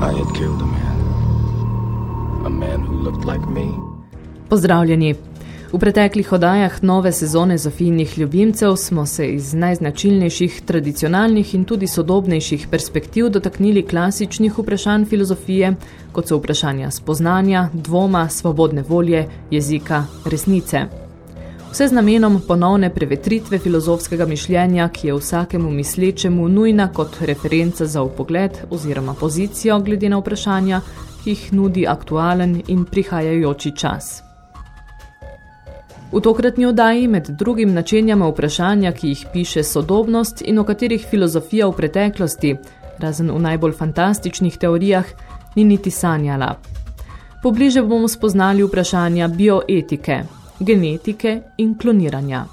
I had killed a man. A man who looked like me. Pozdravljeni. V preteklih odajah nove sezone Zofijnih ljubimcev smo se iz najznačilnejših, tradicionalnih in tudi sodobnejših perspektiv dotaknili klasičnih vprašanj filozofije, kot so vprašanja spoznanja, dvoma, svobodne volje, jezika, resnice. Vse z namenom ponovne prevetritve filozofskega mišljenja, ki je vsakemu mislečemu nujna kot referenca za upogled oziroma pozicijo glede na vprašanja, ki jih nudi aktualen in prihajajoči čas. V tokratni odaji med drugim načenjamo vprašanja, ki jih piše sodobnost in o katerih filozofija v preteklosti, razen v najbolj fantastičnih teorijah, ni niti sanjala. Pobliže bomo spoznali vprašanja bioetike, genetike in kloniranja.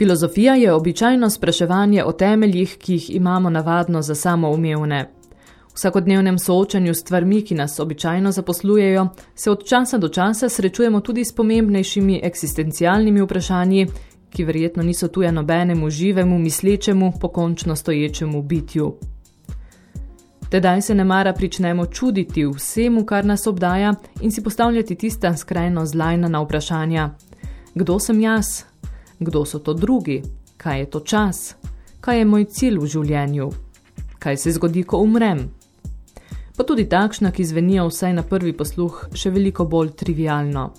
Filozofija je običajno spraševanje o temeljih, ki jih imamo navadno za samoumevne. V vsakodnevnem soočanju s stvarmi, ki nas običajno zaposlujejo, se od časa do časa srečujemo tudi s pomembnejšimi eksistencialnimi vprašanji, ki verjetno niso tuja nobenemu živemu, mislečemu, pokončno stoječemu bitju. Tedaj se nemara pričnemo čuditi vsemu, kar nas obdaja in si postavljati tista skrajno zlajna na vprašanja. Kdo sem jaz? Kdo so to drugi? Kaj je to čas? Kaj je moj cilj v življenju? Kaj se zgodi, ko umrem? Pa tudi takšna, ki zvenijo vsaj na prvi posluh, še veliko bolj trivialno.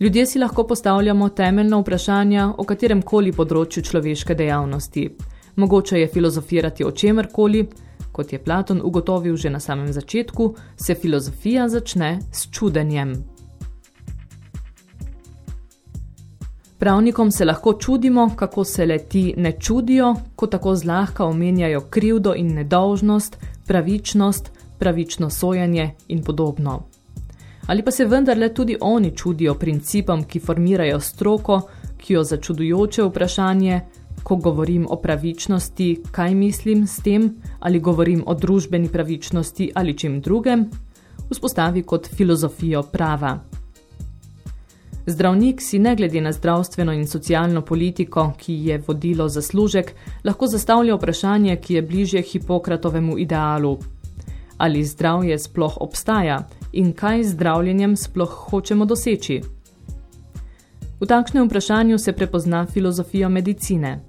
Ljudje si lahko postavljamo temeljno vprašanja o katerem koli področju človeške dejavnosti. Mogoče je filozofirati o čemerkoli, kot je Platon ugotovil že na samem začetku, se filozofija začne s čudenjem. Pravnikom se lahko čudimo, kako se le ti ne čudijo, ko tako zlahka omenjajo krivdo in nedolžnost, pravičnost, pravično sojanje in podobno. Ali pa se vendarle tudi oni čudijo principom, ki formirajo stroko, ki jo za čudujoče vprašanje, ko govorim o pravičnosti, kaj mislim s tem, ali govorim o družbeni pravičnosti ali čem drugem, vzpostavi kot filozofijo prava. Zdravnik si ne glede na zdravstveno in socialno politiko, ki je vodilo zaslužek, lahko zastavlja vprašanje, ki je bližje Hipokratovemu idealu. Ali zdravje sploh obstaja in kaj z zdravljenjem sploh hočemo doseči? V takšnem vprašanju se prepozna filozofijo medicine.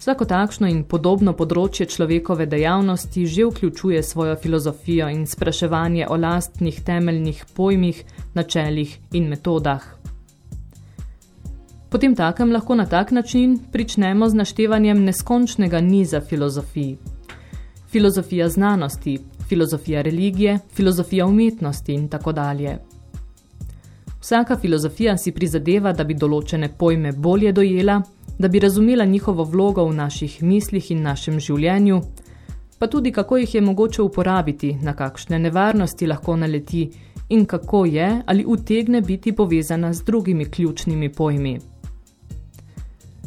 Vsako takšno in podobno področje človekove dejavnosti že vključuje svojo filozofijo in spraševanje o lastnih temeljnih pojmih, načelih in metodah. Potem takem lahko na tak način pričnemo z naštevanjem neskončnega niza filozofij. Filozofija znanosti, filozofija religije, filozofija umetnosti in tako dalje. Vsaka filozofija si prizadeva, da bi določene pojme bolje dojela, da bi razumela njihovo vlogo v naših mislih in našem življenju, pa tudi kako jih je mogoče uporabiti, na kakšne nevarnosti lahko naleti in kako je ali utegne biti povezana z drugimi ključnimi pojmi.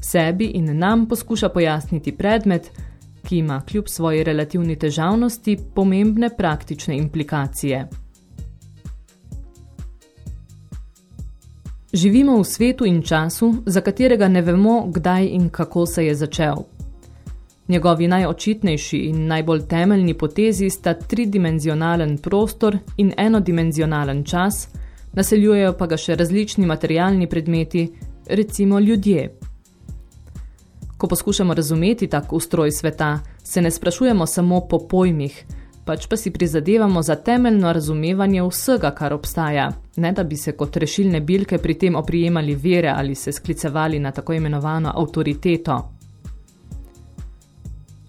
Sebi in nam poskuša pojasniti predmet, ki ima kljub svoji relativni težavnosti pomembne praktične implikacije. Živimo v svetu in času, za katerega ne vemo, kdaj in kako se je začel. Njegovi najočitnejši in najbolj temeljni potezi sta tridimenzionalen prostor in enodimenzionalen čas, naseljujejo pa ga še različni materialni predmeti, recimo ljudje. Ko poskušamo razumeti tak ustroj sveta, se ne sprašujemo samo po pojmih, pač pa si prizadevamo za temeljno razumevanje vsega, kar obstaja, ne da bi se kot rešilne bilke pri tem oprijemali vere ali se sklicevali na tako imenovano avtoriteto.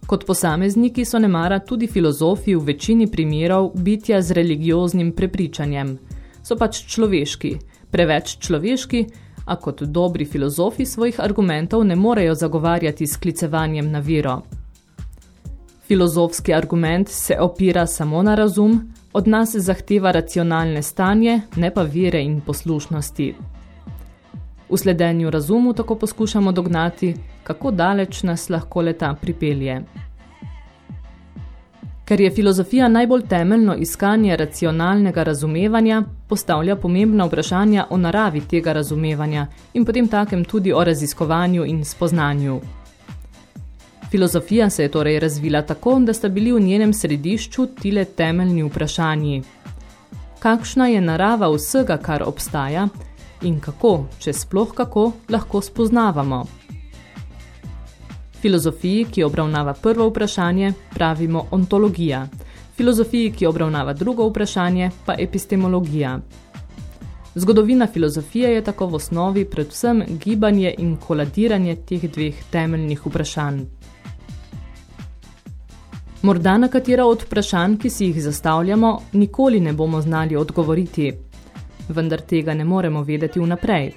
Kot posamezniki so nemara tudi filozofi v večini primerov bitja z religioznim prepričanjem. So pač človeški, preveč človeški, a kot dobri filozofi svojih argumentov ne morejo zagovarjati s klicevanjem na viro. Filozofski argument se opira samo na razum, od nas zahteva racionalne stanje, ne pa vire in poslušnosti. V sledenju razumu tako poskušamo dognati, kako daleč nas lahko leta pripelje. Ker je filozofija najbolj temeljno iskanje racionalnega razumevanja, postavlja pomembna vprašanja o naravi tega razumevanja in potem takem tudi o raziskovanju in spoznanju. Filozofija se je torej razvila tako, da sta bili v njenem središču tile temeljni vprašanji. Kakšna je narava vsega, kar obstaja in kako, če sploh kako, lahko spoznavamo? Filozofiji, ki obravnava prvo vprašanje, pravimo ontologija. Filozofiji, ki obravnava drugo vprašanje, pa epistemologija. Zgodovina filozofije je tako v osnovi predvsem gibanje in koladiranje teh dveh temeljnih vprašanj. Morda na katera od vprašanj, ki si jih zastavljamo, nikoli ne bomo znali odgovoriti, vendar tega ne moremo vedeti vnaprej.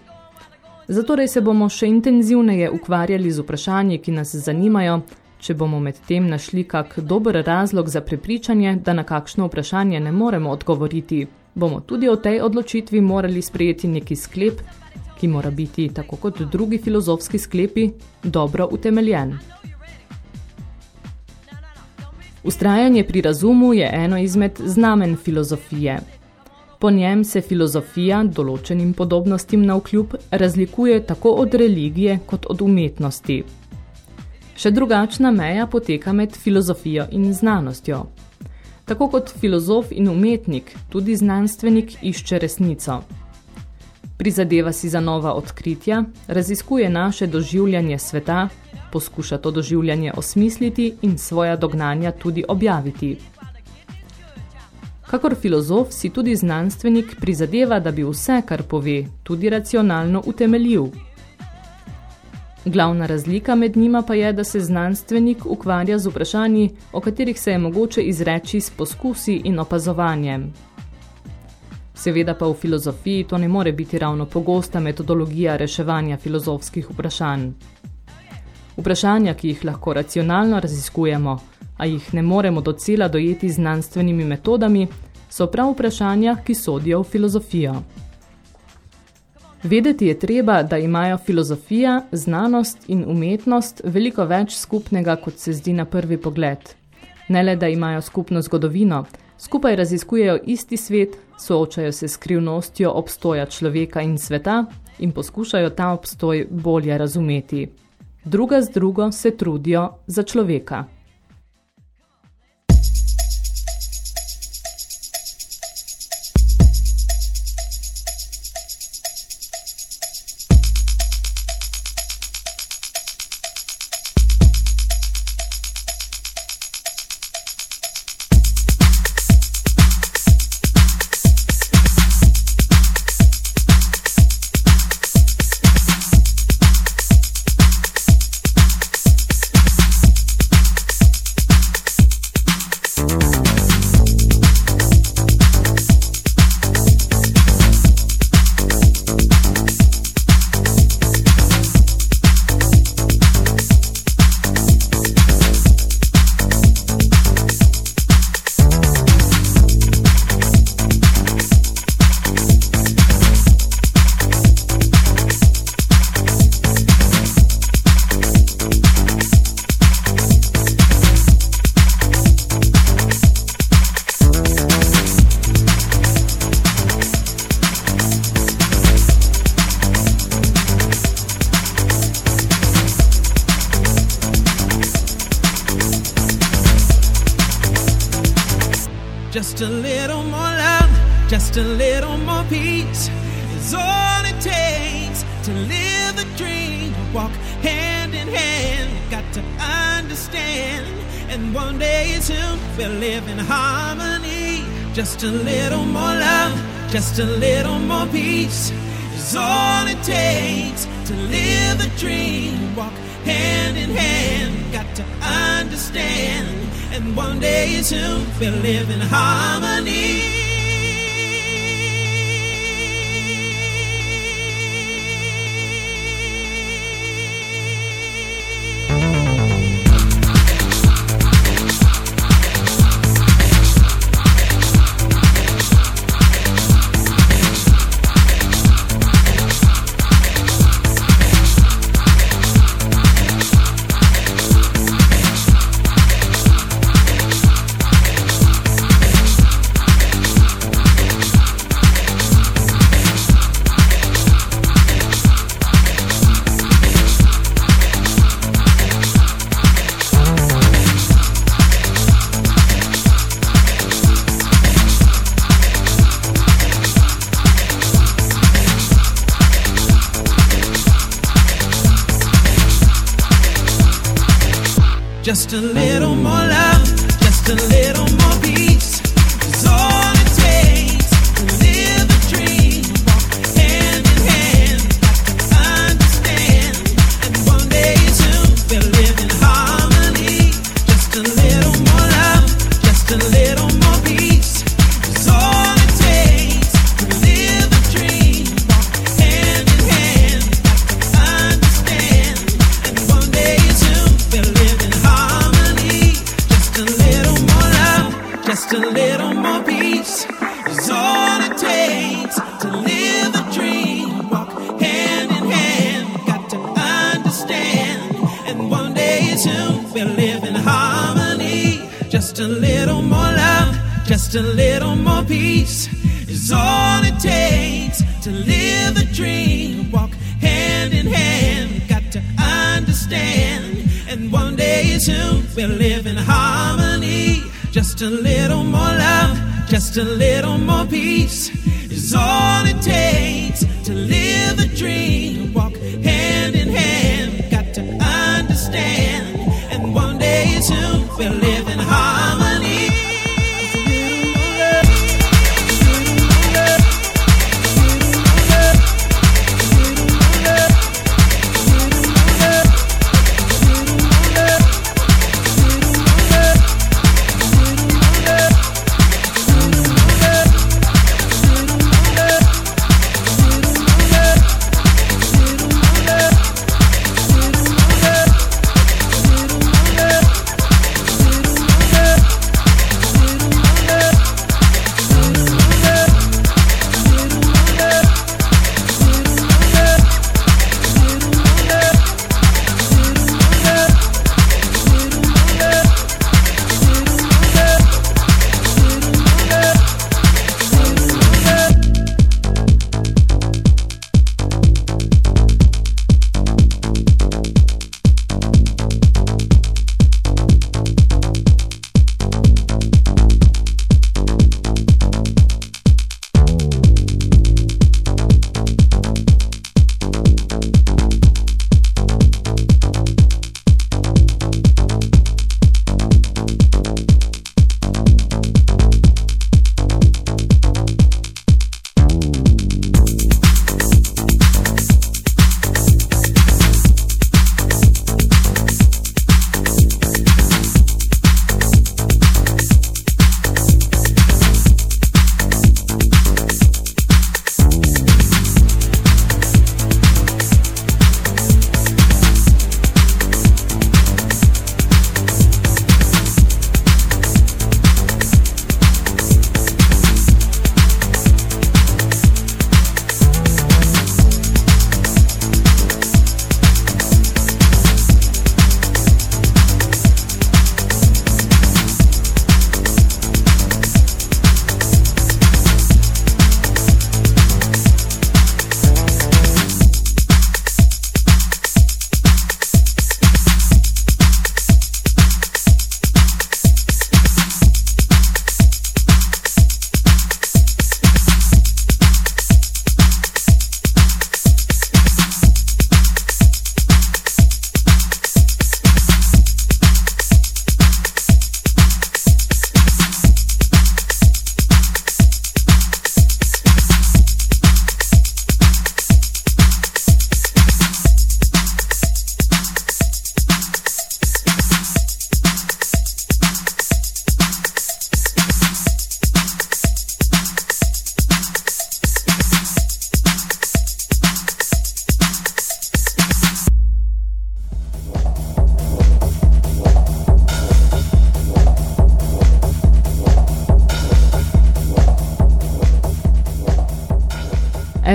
Zatorej se bomo še intenzivneje ukvarjali z vprašanji, ki nas zanimajo, če bomo med tem našli kak dober razlog za prepričanje, da na kakšno vprašanje ne moremo odgovoriti, bomo tudi o tej odločitvi morali sprejeti neki sklep ki mora biti, tako kot drugi filozofski sklepi, dobro utemeljen. Ustrajanje pri razumu je eno izmed znamen filozofije. Po njem se filozofija, določenim podobnostim na vkljub, razlikuje tako od religije kot od umetnosti. Še drugačna meja poteka med filozofijo in znanostjo. Tako kot filozof in umetnik, tudi znanstvenik išče resnico. Prizadeva si za nova odkritja, raziskuje naše doživljanje sveta, poskuša to doživljanje osmisliti in svoja dognanja tudi objaviti. Kakor filozof si tudi znanstvenik prizadeva, da bi vse, kar pove, tudi racionalno utemeljil, Glavna razlika med njima pa je, da se znanstvenik ukvarja z vprašanji, o katerih se je mogoče izreči s poskusi in opazovanjem. Seveda pa v filozofiji to ne more biti ravno pogosta metodologija reševanja filozofskih vprašanj. Vprašanja, ki jih lahko racionalno raziskujemo, a jih ne moremo docela dojeti znanstvenimi metodami, so prav vprašanja, ki sodijo v filozofijo. Vedeti je treba, da imajo filozofija, znanost in umetnost veliko več skupnega, kot se zdi na prvi pogled. Ne le, da imajo skupno zgodovino, skupaj raziskujejo isti svet, soočajo se s krivnostjo obstoja človeka in sveta in poskušajo ta obstoj bolje razumeti. Druga z drugo se trudijo za človeka. Just a little more peace is all it takes to live a dream. Walk hand in hand, got to understand. And one day soon we'll live in harmony. Just a a little more peace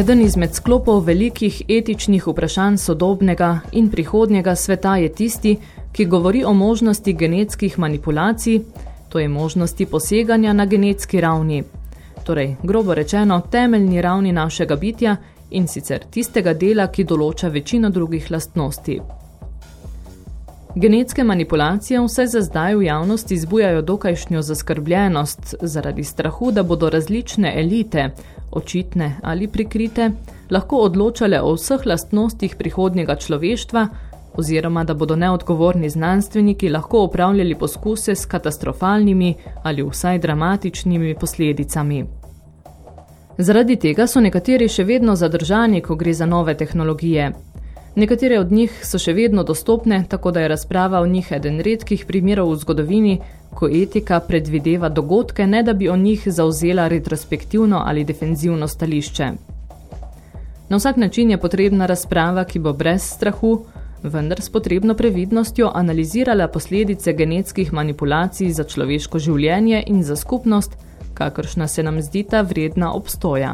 Eden izmed sklopov velikih etičnih vprašanj sodobnega in prihodnjega sveta je tisti, ki govori o možnosti genetskih manipulacij, to je možnosti poseganja na genetski ravni. Torej, grobo rečeno, temeljni ravni našega bitja in sicer tistega dela, ki določa večino drugih lastnosti. Genetske manipulacije vse za zdaj v javnosti zbujajo dokajšnjo zaskrbljenost zaradi strahu, da bodo različne elite, očitne ali prikrite, lahko odločale o vseh lastnostih prihodnjega človeštva oziroma da bodo neodgovorni znanstveniki lahko upravljali poskuse s katastrofalnimi ali vsaj dramatičnimi posledicami. Zaradi tega so nekateri še vedno zadržani, ko gre za nove tehnologije. Nekatere od njih so še vedno dostopne, tako da je razprava o njih eden redkih primerov v zgodovini, ko etika predvideva dogodke, ne da bi o njih zauzela retrospektivno ali defenzivno stališče. Na vsak način je potrebna razprava, ki bo brez strahu, vendar s potrebno previdnostjo analizirala posledice genetskih manipulacij za človeško življenje in za skupnost, kakršna se nam zdita vredna obstoja.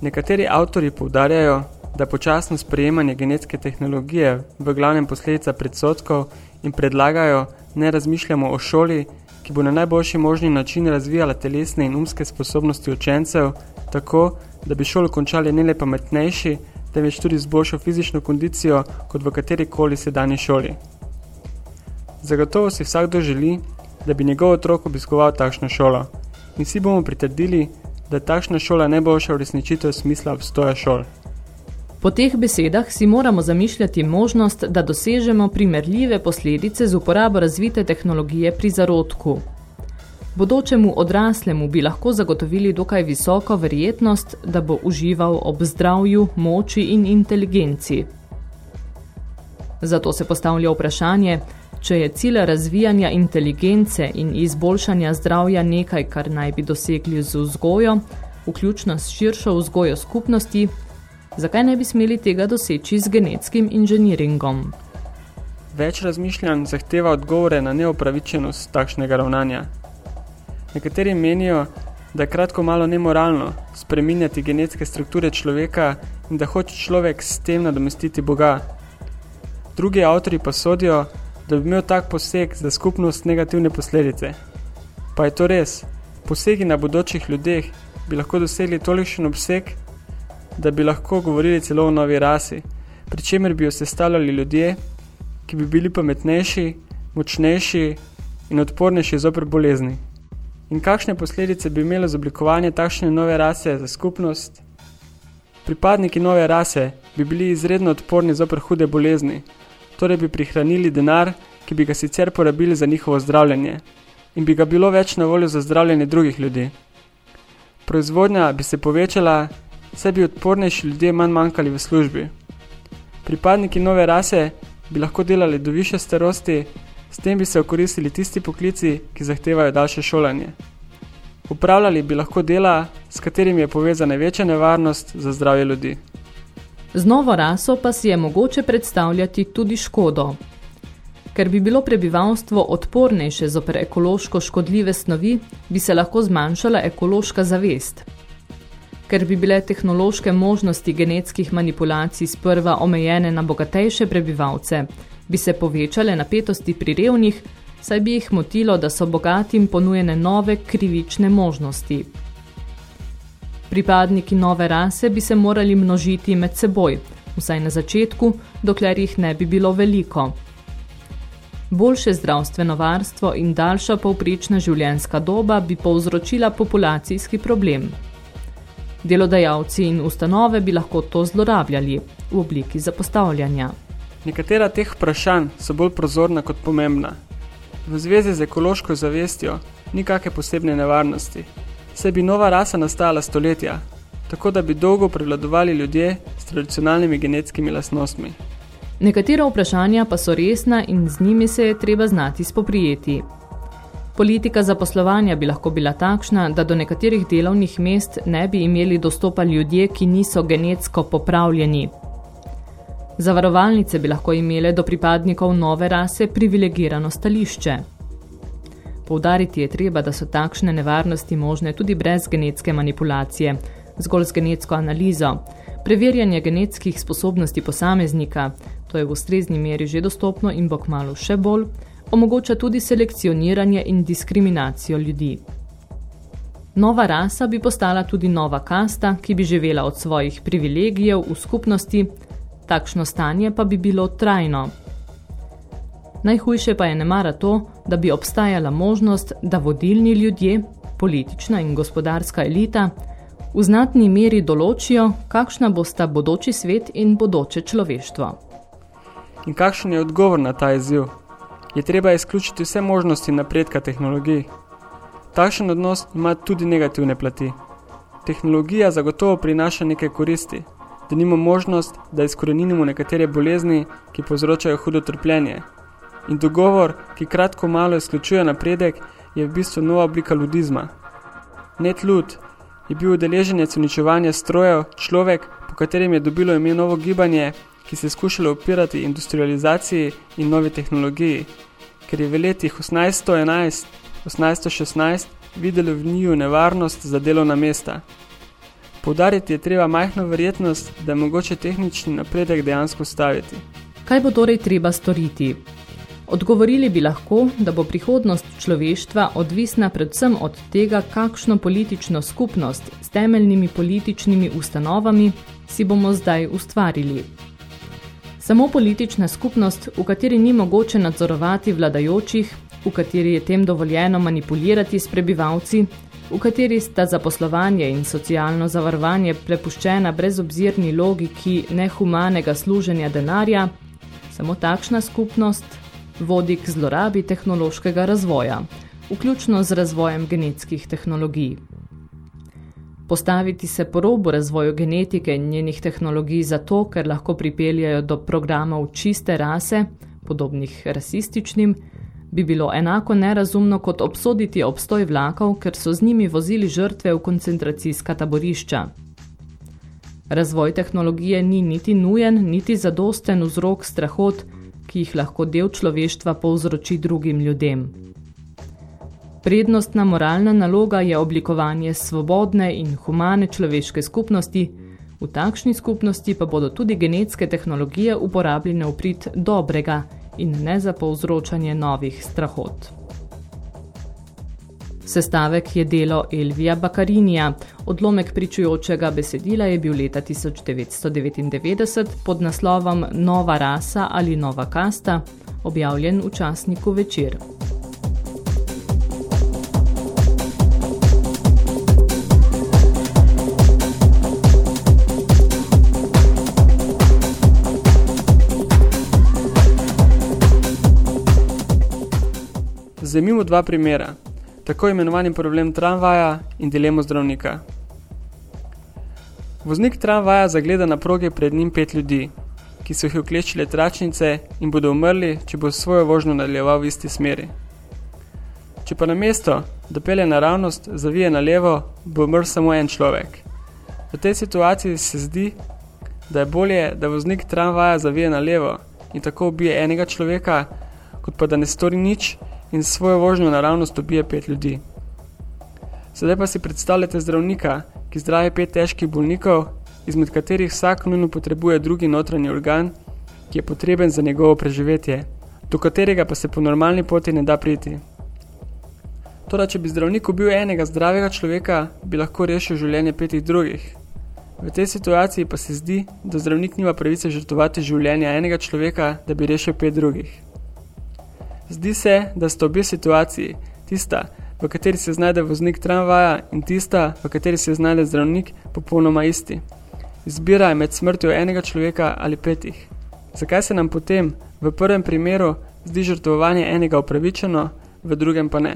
Nekateri avtori poudarjajo, da počasno sprejemanje genetske tehnologije v glavnem posledica predsotkov in predlagajo, ne razmišljamo o šoli, ki bo na najboljši možni način razvijala telesne in umske sposobnosti učencev, tako, da bi šolo končali ne le pametnejši, temveč tudi z boljšo fizično kondicijo kot v katerikoli sedanji šoli. Zagotovo si vsakdo želi, da bi njegov otrok obiskoval takšno šolo in vsi bomo pritrdili, da takšna šola najboljša uresničitev smisla obstoja šol. Po teh besedah si moramo zamišljati možnost, da dosežemo primerljive posledice z uporabo razvite tehnologije pri zarodku. Bodočemu odraslemu bi lahko zagotovili dokaj visoko verjetnost, da bo užival ob zdravju, moči in inteligenci. Zato se postavlja vprašanje, če je cilj razvijanja inteligence in izboljšanja zdravja nekaj, kar naj bi dosegli z vzgojo, vključno s širšo vzgojo skupnosti, zakaj ne bi smeli tega doseči z genetskim inženiringom? Več razmišljanj zahteva odgovore na neopravičenost takšnega ravnanja. Nekateri menijo, da je kratko malo nemoralno spreminjati genetske strukture človeka in da hoče človek s tem nadomestiti Boga. Drugi avtori pa sodijo, da bi imel tak poseg za skupnost negativne posledice. Pa je to res? Posegi na bodočih ljudeh bi lahko dosegli tolikšen obseg, da bi lahko govorili celo o novi rasi, pri čemer bi jo sestavljali ljudje, ki bi bili pametnejši, močnejši in odpornejši zoper bolezni. In kakšne posledice bi imelo z oblikovanje takšne nove rase za skupnost? Pripadniki nove rase bi bili izredno odporni zoper hude bolezni, torej bi prihranili denar, ki bi ga sicer porabili za njihovo zdravljenje, in bi ga bilo več na voljo za zdravljenje drugih ljudi. Proizvodnja bi se povečala, saj bi odpornejši ljudje manj manjkali v službi. Pripadniki nove rase bi lahko delali do više starosti, s tem bi se okoristili tisti poklici, ki zahtevajo daljše šolanje. Upravljali bi lahko dela, s katerimi je povezana večja nevarnost za zdravje ljudi. Z novo raso pa si je mogoče predstavljati tudi škodo. Ker bi bilo prebivalstvo odpornejše zoper ekološko škodljive snovi, bi se lahko zmanjšala ekološka zavest. Ker bi bile tehnološke možnosti genetskih manipulacij sprva omejene na bogatejše prebivalce, bi se povečale napetosti pri revnih, saj bi jih motilo, da so bogatim ponujene nove krivične možnosti. Pripadniki nove rase bi se morali množiti med seboj, vsaj na začetku, dokler jih ne bi bilo veliko. Boljše zdravstveno varstvo in daljša povprečna življenjska doba bi povzročila populacijski problem. Delodajalci in ustanove bi lahko to zlorabljali v obliki zapostavljanja. Nekatera teh vprašanj so bolj prozorna kot pomembna. V zvezi z ekološko zavestjo ni kake posebne nevarnosti, saj bi nova rasa nastajala stoletja, tako da bi dolgo prevladovali ljudje s tradicionalnimi genetskimi lastnostmi. Nekatera vprašanja pa so resna in z njimi se je treba znati spoprijeti. Politika zaposlovanja bi lahko bila takšna, da do nekaterih delovnih mest ne bi imeli dostopa ljudje, ki niso genetsko popravljeni. Zavarovalnice bi lahko imele do pripadnikov nove rase privilegirano stališče. Poudariti je treba, da so takšne nevarnosti možne tudi brez genetske manipulacije, zgolj z genetsko analizo, preverjanje genetskih sposobnosti posameznika, to je v ustrezni meri že dostopno in bo kmalu še bolj, omogoča tudi selekcioniranje in diskriminacijo ljudi. Nova rasa bi postala tudi nova kasta, ki bi živela od svojih privilegijev v skupnosti, takšno stanje pa bi bilo trajno. Najhujše pa je nemara to, da bi obstajala možnost, da vodilni ljudje, politična in gospodarska elita, v znatni meri določijo, kakšna bosta bodoči svet in bodoče človeštvo. In kakšen je odgovor na ta izziv? Je treba izključiti vse možnosti napredka tehnologij. Takšen odnos ima tudi negativne plati. Tehnologija zagotovo prinaša nekaj koristi, da nima možnost, da izkoreninimo nekatere bolezni, ki povzročajo hudo trpljenje. In dogovor, ki kratko malo izključuje napredek, je v bistvu nova oblika ludizma. Net lud je bil udeleženec uničevanja strojev, človek, po katerem je dobilo ime novo gibanje, ki se je skušalo opirati industrializaciji in novi tehnologiji, ker je v letih 1811-1816 videlo v njiju nevarnost za delovna mesta. Poudariti je treba majhno verjetnost, da je mogoče tehnični napredek dejansko staviti. Kaj bo torej treba storiti? Odgovorili bi lahko, da bo prihodnost človeštva odvisna predvsem od tega, kakšno politično skupnost s temeljnimi političnimi ustanovami si bomo zdaj ustvarili. Samo politična skupnost, v kateri ni mogoče nadzorovati vladajočih, v kateri je tem dovoljeno manipulirati s prebivalci, v kateri sta zaposlovanje in socialno zavarovanje prepuščena brezobzirni logiki nehumanega služenja denarja, samo takšna skupnost vodi k zlorabi tehnološkega razvoja, vključno z razvojem genetskih tehnologij. Postaviti se po robu razvoju genetike in njenih tehnologij zato, ker lahko pripeljajo do programov čiste rase, podobnih rasističnim, bi bilo enako nerazumno kot obsoditi obstoj vlakov, ker so z njimi vozili žrtve v koncentracijska taborišča. Razvoj tehnologije ni niti nujen, niti zadosten vzrok strahot, ki jih lahko del človeštva povzroči drugim ljudem. Prednostna moralna naloga je oblikovanje svobodne in humane človeške skupnosti, v takšni skupnosti pa bodo tudi genetske tehnologije uporabljene v prid dobrega in ne za povzročanje novih strahot. Sestavek je delo Elvija Bakarinija. Odlomek pričujočega besedila je bil leta 1999 pod naslovom Nova rasa ali nova kasta, objavljen v časniku Večer. Vzemimo dva primera, tako imenovani problem tramvaja in dilemo zdravnika. Voznik tramvaja zagleda na proge pred njim pet ljudi, ki so jih uklečile tračnice in bodo umrli, če bo svojo vožnjo nadaljeval v isti smeri. Če pa na mesto, da pelje naravnost, zavije na levo, bo umrl samo en človek. V tej situaciji se zdi, da je bolje, da voznik tramvaja zavije na levo in tako ubije enega človeka, kot pa da ne stori nič in svojo vožnjo naravnost dobije pet ljudi. Sedaj pa si predstavljate zdravnika, ki zdravi pet težkih bolnikov, izmed katerih vsak nujno potrebuje drugi notranji organ, ki je potreben za njegovo preživetje, do katerega pa se po normalni poti ne da priti. Toda, če bi zdravnik ubil enega zdravega človeka, bi lahko rešil življenje petih drugih. V tej situaciji pa se zdi, da zdravnik nima pravice žrtovati življenja enega človeka, da bi rešil pet drugih. Zdi se, da sta obe situaciji, tista, v kateri se znajde voznik tramvaja in tista, v kateri se znajde zdravnik, popolnoma isti. Izbira je med smrtjo enega človeka ali petih. Zakaj se nam potem v prvem primeru zdi žrtvovanje enega upravičeno, v drugem pa ne?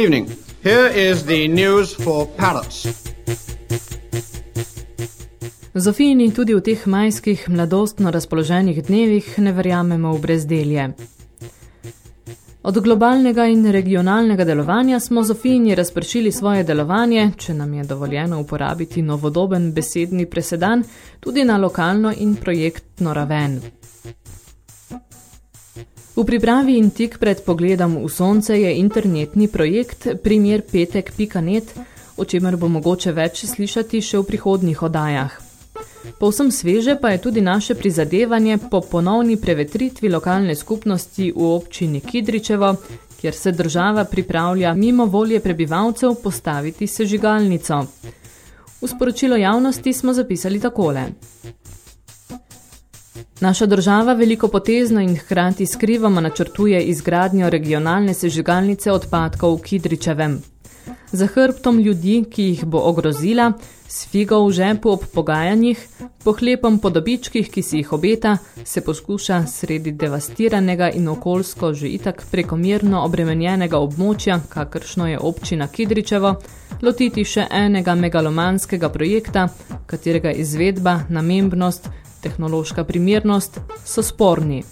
Evening. Here is the news for Paris. Zofijini tudi v teh majskih mladostno razpoloženih dnevih ne verjamemo v brezdelje. Od globalnega in regionalnega delovanja smo Zofijini razpršili svoje delovanje, če nam je dovoljeno uporabiti novodoben besedni presedan, tudi na lokalno in projektno raven. V pripravi in tik pred pogledom v sonce je internetni projekt primer petek.net, o čemer bo mogoče več slišati še v prihodnjih oddajah. Povsem sveže pa je tudi naše prizadevanje po ponovni prevetritvi lokalne skupnosti v občini Kidričevo, kjer se država pripravlja mimo volje prebivalcev postaviti sežigalnico. V sporočilo javnosti smo zapisali takole. Naša država veliko potezno in hkrati skrivamo načrtuje izgradnjo regionalne sežigalnice odpadkov v Kidričevem. Za hrbtom ljudi, ki jih bo ogrozila, s figo v žepu ob pogajanjih, pohlepom po dobičkih, ki si jih obeta, se poskuša sredi devastiranega in okoljsko že itak prekomerno obremenjenega območja, kakršno je občina Kidričevo, lotiti še enega megalomanskega projekta, katerega izvedba, namembnost, tehnološka primernost so sporni.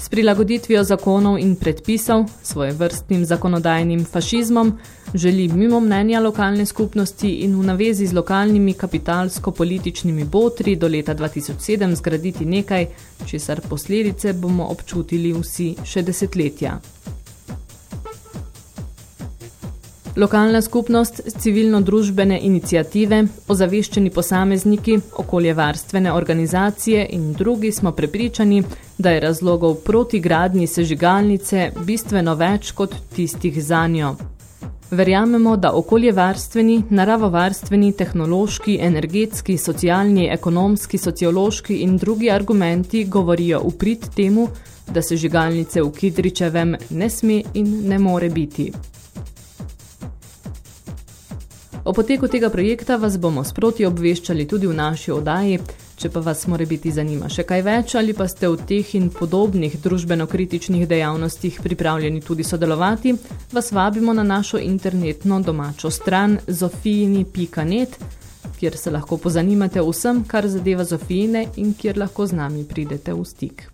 S prilagoditvijo zakonov in predpisov, svoje vrstnim zakonodajnim fašizmom, želi mimo mnenja lokalne skupnosti in v navezi z lokalnimi kapitalsko-političnimi botri do leta 2007 zgraditi nekaj, česar posledice bomo občutili vsi še desetletja. Lokalna skupnost, civilno-družbene inicijative, ozaveščeni posamezniki, okoljevarstvene organizacije in drugi smo prepričani, da je razlogov proti gradnji sežigalnice bistveno več kot tistih zanjo. Verjamemo, da okoljevarstveni, naravovarstveni, tehnološki, energetski, socialni, ekonomski, sociološki in drugi argumenti govorijo v prid temu, da sežigalnice v Kidričevem ne sme in ne more biti. O poteku tega projekta vas bomo sproti obveščali tudi v naši oddaji, če pa vas more biti zanima še kaj več ali pa ste v teh in podobnih družbeno-kritičnih dejavnostih pripravljeni tudi sodelovati, vas vabimo na našo internetno domačo stran zofijini.net, kjer se lahko pozanimate vsem, kar zadeva Zofijine in kjer lahko z nami pridete v stik.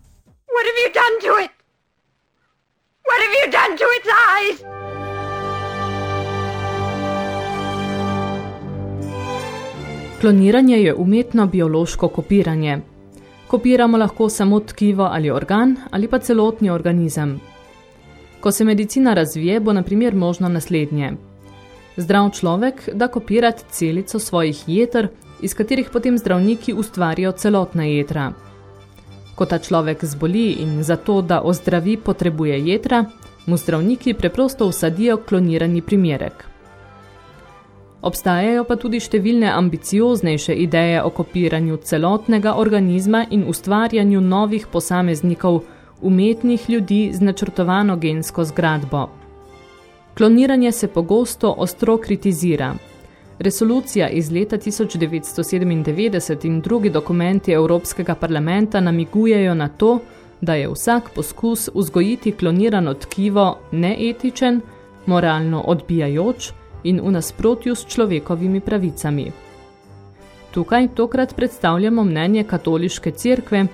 What have you done to it? What have you done to its eyes? Kloniranje je umetno biološko kopiranje. Kopiramo lahko samo tkivo ali organ ali pa celotni organizem. Ko se medicina razvije, bo na primer možno naslednje. Zdrav človek da kopirati celico svojih jeter, iz katerih potem zdravniki ustvarijo celotna jetra. Ko ta človek zboli in zato, da ozdravi, potrebuje jetra, mu zdravniki preprosto vsadijo klonirani primerek. Obstajajo pa tudi številne ambicioznejše ideje o kopiranju celotnega organizma in ustvarjanju novih posameznikov, umetnih ljudi z načrtovano gensko zgradbo. Kloniranje se pogosto ostro kritizira. Resolucija iz leta 1997 in drugi dokumenti Evropskega parlamenta namigujejo na to, da je vsak poskus vzgojiti klonirano tkivo neetičen, moralno odbijajoč, in v nasprotju s človekovimi pravicami. Tukaj tokrat predstavljamo mnenje katoliške cerkve,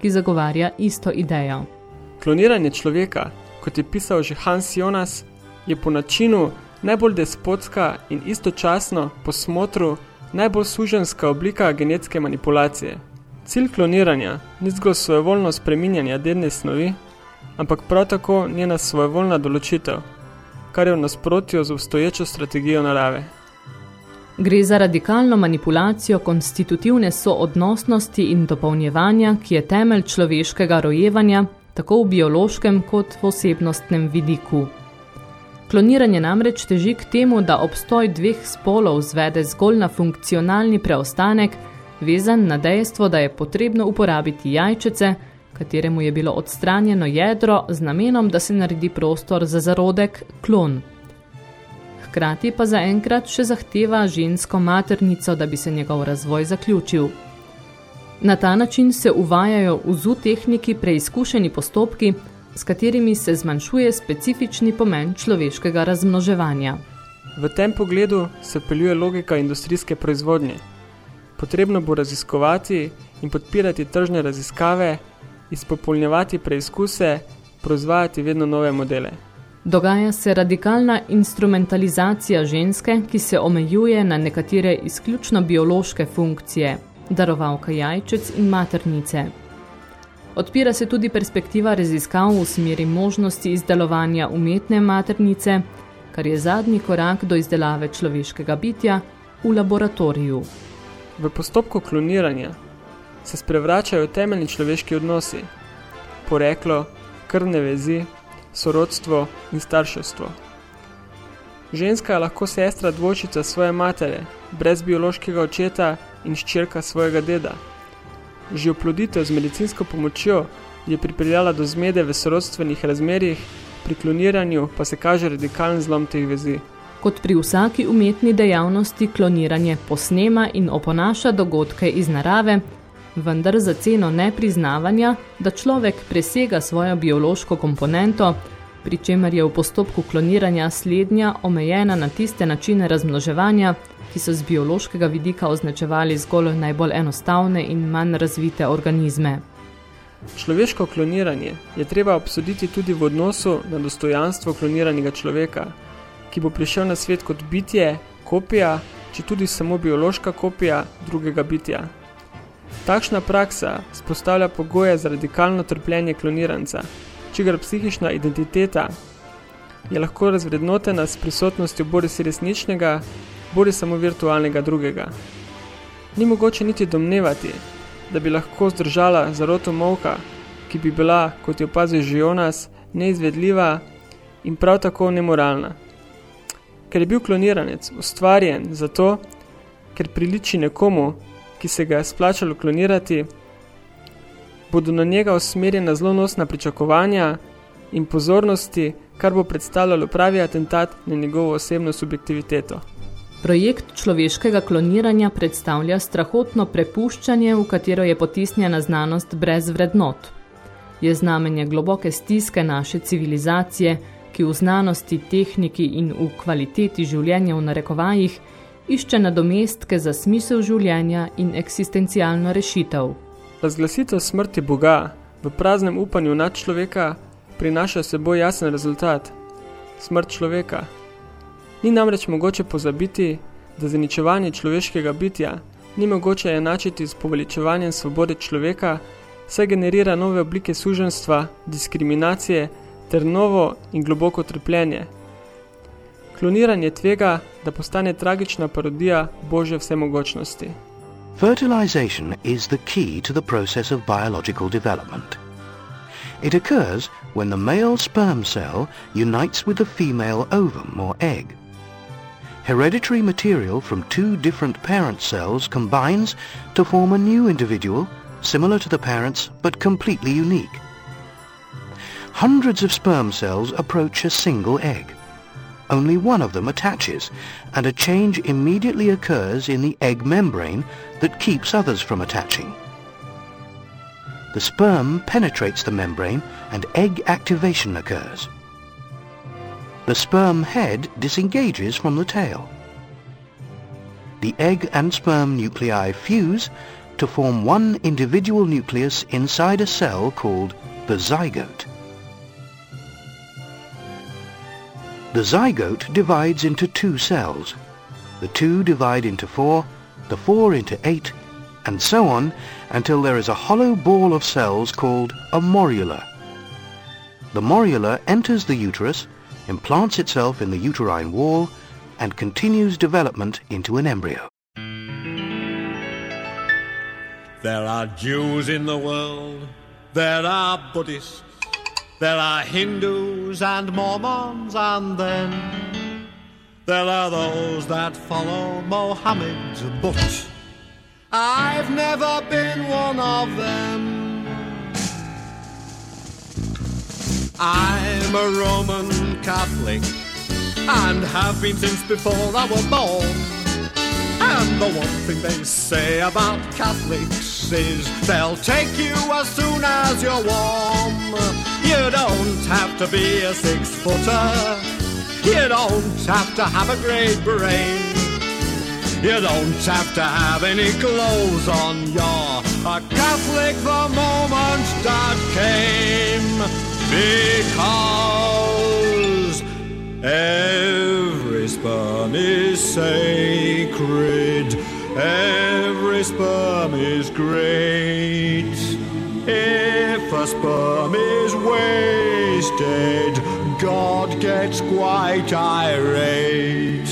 ki zagovarja isto idejo. Kloniranje človeka, kot je pisal že Hans Jonas, je po načinu najbolj despotska in istočasno po smotru najbolj suženska oblika genetske manipulacije. Cilj kloniranja ni zgolj svojevoljno spreminjanje dedne snovi, ampak prav tako njena svojevoljna določitev, kar je v nasprotju z obstoječo strategijo narave. Gre za radikalno manipulacijo konstitutivne soodnosnosti in dopolnjevanja, ki je temelj človeškega rojevanja, tako v biološkem kot v osebnostnem vidiku. Kloniranje namreč teži k temu, da obstoj dveh spolov zvede zgolj na funkcionalni preostanek, vezan na dejstvo, da je potrebno uporabiti jajčece, kateremu je bilo odstranjeno jedro z namenom, da se naredi prostor za zarodek klon. Hkrati pa zaenkrat še zahteva žensko maternico, da bi se njegov razvoj zaključil. Na ta način se uvajajo v ZU tehniki preizkušeni postopki, s katerimi se zmanjšuje specifični pomen človeškega razmnoževanja. V tem pogledu se peljuje logika industrijske proizvodnje. Potrebno bo raziskovati in podpirati tržne raziskave, izpopolnjevati preizkuse, proizvajati vedno nove modele. Dogaja se radikalna instrumentalizacija ženske, ki se omejuje na nekatere izključno biološke funkcije, darovalka jajčec in maternice. Odpira se tudi perspektiva raziskav v smeri možnosti izdelovanja umetne maternice, kar je zadnji korak do izdelave človeškega bitja v laboratoriju. V postopku kloniranja se sprevračajo temeljni človeški odnosi, poreklo, krvne vezi, sorodstvo in starševstvo. Ženska je lahko sestra dvojčica svoje matere, brez biološkega očeta in ščerka svojega deda. Že oploditev z medicinsko pomočjo je pripeljala do zmede v sorodstvenih razmerjih, pri kloniranju pa se kaže radikalen zlom teh vezi. Kot pri vsaki umetni dejavnosti kloniranje posnema in oponaša dogodke iz narave, vendar za ceno nepriznavanja, da človek presega svojo biološko komponento, pri čemer je v postopku kloniranja slednja omejena na tiste načine razmnoževanja, ki so z biološkega vidika označevali zgolj najbolj enostavne in manj razvite organizme. Človeško kloniranje je treba obsoditi tudi v odnosu na dostojanstvo kloniranega človeka, ki bo prišel na svet kot bitje, kopija, če tudi samo biološka kopija drugega bitja. Takšna praksa spostavlja pogoje za radikalno trpljenje kloniranca, čigar psihična identiteta je lahko razvrednotena s prisotnostjo bori si resničnega, bori samo virtualnega drugega. Ni mogoče niti domnevati, da bi lahko zdržala zaroto molka, ki bi bila, kot je opazil že Jonas, neizvedljiva in prav tako nemoralna. Ker je bil kloniranec ustvarjen zato, ker priliči nekomu, ki se ga je splačalo klonirati, bodo na njega usmerjena zlonosna pričakovanja in pozornosti, kar bo predstavljalo pravi atentat na njegovo osebno subjektiviteto. Projekt človeškega kloniranja predstavlja strahotno prepuščanje, v katero je potisnjena znanost brez vrednot. Je znamenje globoke stiske naše civilizacije, ki v znanosti, tehniki in v kvaliteti življenja v narekovajih išče nadomestke za smisel življenja in eksistencialno rešitev. Razglasitev smrti Boga v praznem upanju nad človeka prinaša seboj jasen rezultat – smrt človeka. Ni namreč mogoče pozabiti, da zaničevanje človeškega bitja ni mogoče enačiti s poveličevanjem svobode človeka, saj generira nove oblike suženstva, diskriminacije ter novo in globoko trpljenje. Kloniranje tvega, da postane tragična parodija Božje vsemogočnosti. Fertilization is the key to the process of biological development. It occurs when the male sperm cell unites with the female ovum or egg. Hereditary material from two different parent cells combines to form a new individual similar to the parents but completely unique. Hundreds of sperm cells approach a single egg. Only one of them attaches, and a change immediately occurs in the egg membrane that keeps others from attaching. The sperm penetrates the membrane and egg activation occurs. The sperm head disengages from the tail. The egg and sperm nuclei fuse to form one individual nucleus inside a cell called the zygote. The zygote divides into two cells. The two divide into four, the four into eight, and so on until there is a hollow ball of cells called a morula. The morula enters the uterus, implants itself in the uterine wall, and continues development into an embryo. There are Jews in the world, there are Buddhists, there are Hindus and Mormons, and then there are those that follow Mohammed, but I've never been one of them. I'm a Roman Catholic and have been since before I was born. And the one thing they say about Catholics is they'll take you as soon as you're warm. You don't have to be a six footer, you don't have to have a great brain. You don't have to have any clothes on. You're a Catholic the moment that came. Because every sperm is sacred. Is great. If a sperm is wasted, God gets quite irate.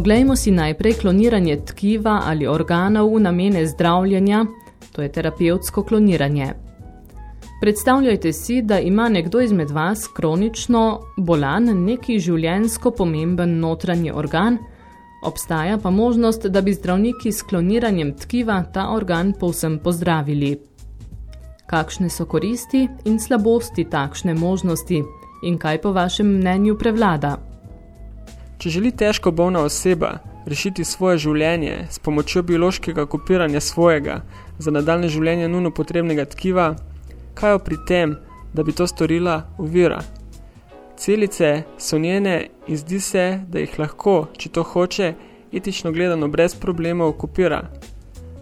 Oglejmo si najprej kloniranje tkiva ali organov v namene zdravljenja, to je terapevtsko kloniranje. Predstavljajte si, da ima nekdo izmed vas kronično bolan neki življenjsko pomemben notranji organ, obstaja pa možnost, da bi zdravniki s kloniranjem tkiva ta organ povsem pozdravili. Kakšne so koristi in slabosti takšne možnosti in kaj po vašem mnenju prevlada? Če želi težko bolna oseba rešiti svoje življenje s pomočjo biološkega kopiranja svojega za nadaljne življenje nujno potrebnega tkiva, kaj jo pri tem, da bi to storila, ovira? Celice so njene in zdi se, da jih lahko, če to hoče, etično gledano brez problemov kopira.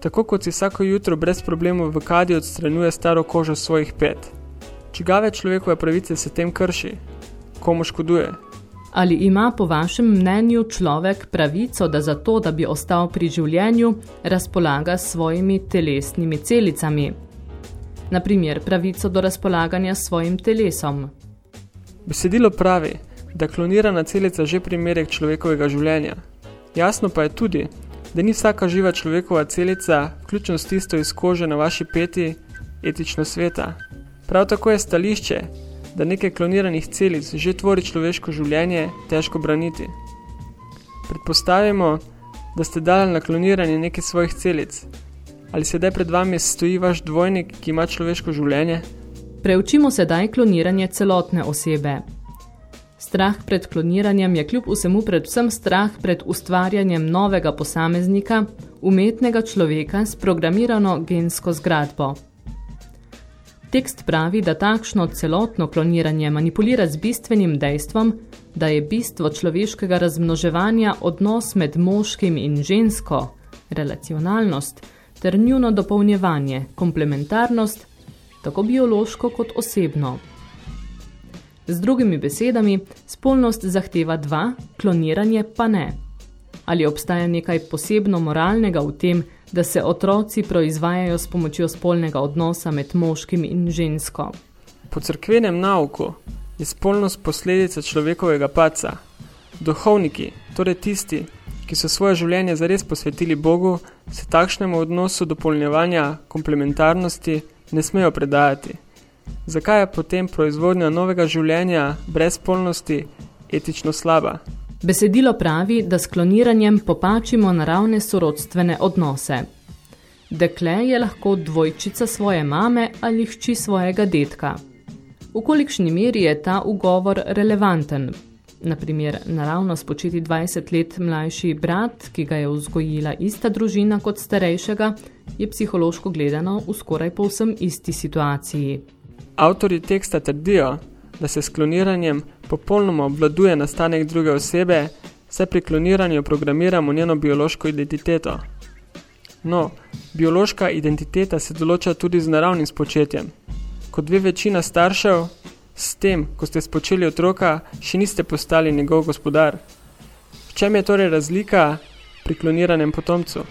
Tako kot si vsako jutro brez problemov v kadi odstranjuje staro kožo svojih pet. Čigave človekove pravice se tem krši? Komu škoduje? Ali ima po vašem mnenju človek pravico, da zato, da bi ostal pri življenju, razpolaga s svojimi telesnimi celicami? Naprimer, pravico do razpolaganja s svojim telesom. Besedilo pravi, da klonirana celica že primerek človekovega življenja. Jasno pa je tudi, da ni vsaka živa človekova celica, vključno s tisto iz kože na vaši peti, etično sveta. Prav tako je stališče, da nekaj kloniranih celic že tvori človeško življenje, težko braniti. Predpostavimo, da ste dali na kloniranje nekaj svojih celic. Ali sedaj pred vami stoji vaš dvojnik, ki ima človeško življenje? Preučimo sedaj kloniranje celotne osebe. Strah pred kloniranjem je kljub vsemu predvsem strah pred ustvarjanjem novega posameznika, umetnega človeka s programirano gensko zgradbo. Tekst pravi, da takšno celotno kloniranje manipulira z bistvenim dejstvom, da je bistvo človeškega razmnoževanja odnos med moškim in žensko, relacionalnost, ter njuno dopolnjevanje, komplementarnost, tako biološko kot osebno. Z drugimi besedami, spolnost zahteva dva, kloniranje pa ne. Ali obstaja nekaj posebno moralnega v tem, da se otroci proizvajajo s pomočjo spolnega odnosa med moškim in žensko? Po crkvenem nauku je spolnost posledica človekovega paca. Duhovniki, torej tisti, ki so svoje življenje zares posvetili Bogu, se takšnemu odnosu dopolnjevanja komplementarnosti ne smejo predajati. Zakaj je potem proizvodnja novega življenja brez spolnosti etično slaba? Besedilo pravi, da s kloniranjem popačimo naravne sorodstvene odnose. Dekle je lahko dvojčica svoje mame ali hči svojega detka. V kolikšni meri je ta ugovor relevanten? Naprimer, naravno spočeti 20 let mlajši brat, ki ga je vzgojila ista družina kot starejšega, je psihološko gledano v skoraj povsem isti situaciji. Avtori teksta trdijo, da se s kloniranjem popolnoma obvladuje nastanek druge osebe, saj pri kloniranju programiramo njeno biološko identiteto. No, biološka identiteta se določa tudi z naravnim spočetjem. Kot ve večina staršev, s tem, ko ste spočeli otroka, še niste postali njegov gospodar. V čem je torej razlika pri kloniranem potomcu?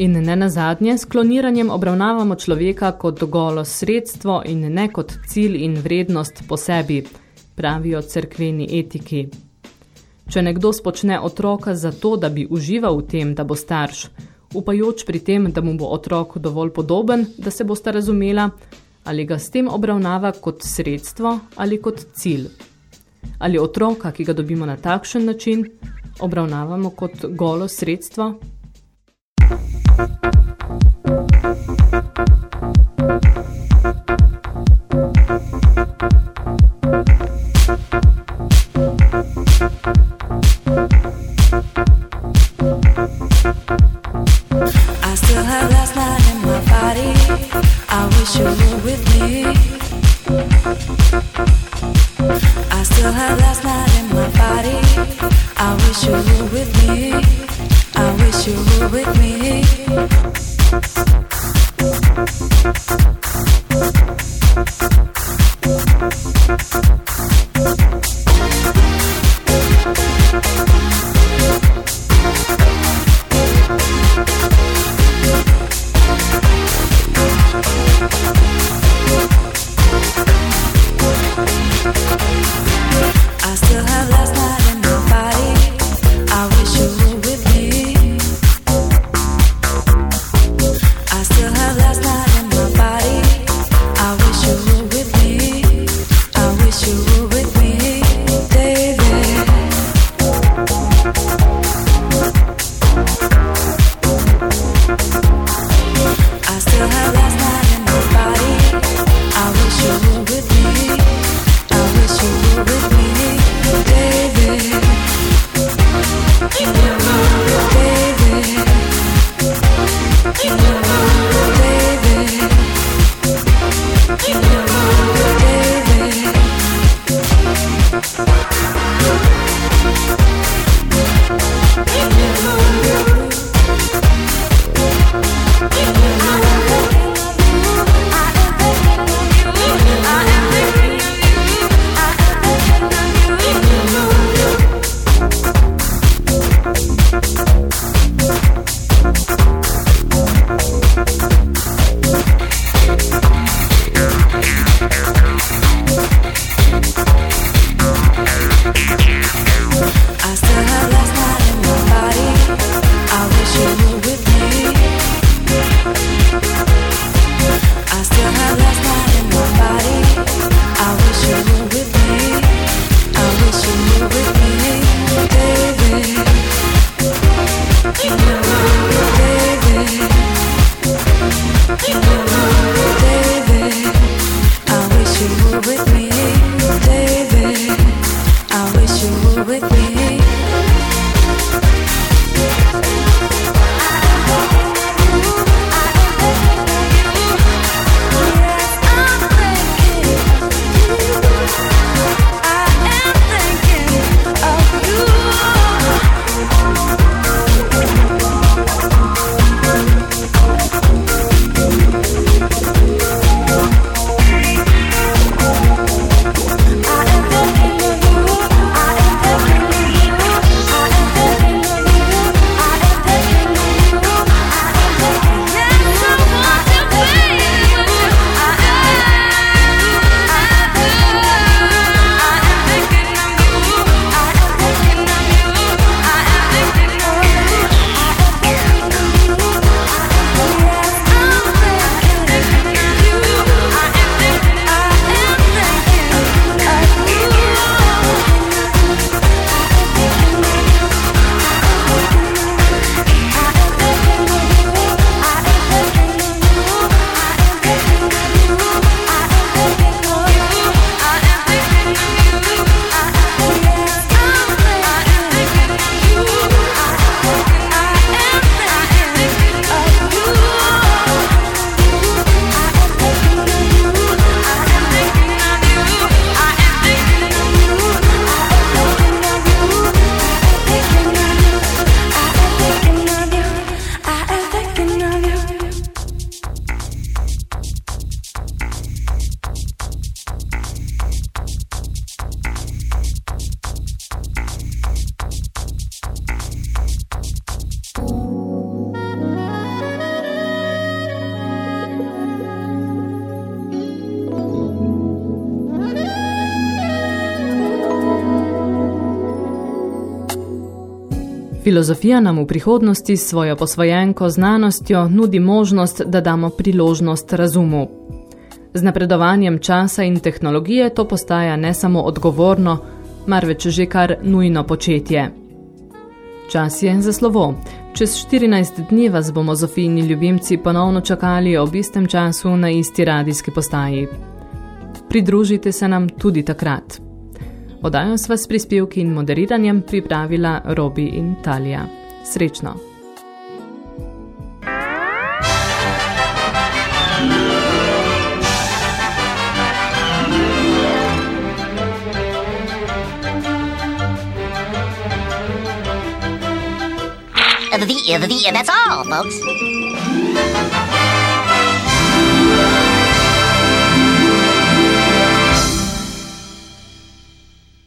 In ne nazadnje, s kloniranjem obravnavamo človeka kot golo sredstvo in ne kot cilj in vrednost po sebi, pravijo cerkveni etiki. Če nekdo spočne otroka zato, da bi užival v tem, da bo starš, upajoč pri tem, da mu bo otrok dovolj podoben, da se bosta razumela, ali ga s tem obravnava kot sredstvo ali kot cilj. Ali otroka, ki ga dobimo na takšen način, obravnavamo kot golo sredstvo? I Filozofija nam v prihodnosti s svojo posvojenko znanostjo nudi možnost, da damo priložnost razumu. Z napredovanjem časa in tehnologije to postaja ne samo odgovorno, marveč že kar nujno početje. Čas je za slovo. Čez 14 dni vas bomo Zofijni ljubimci ponovno čakali ob istem času na isti radijski postaji. Pridružite se nam tudi takrat. Odajo sva s prispevki in moderiranjem pripravila Robi in Talija. Srečno! The, the, the, that's all, folks.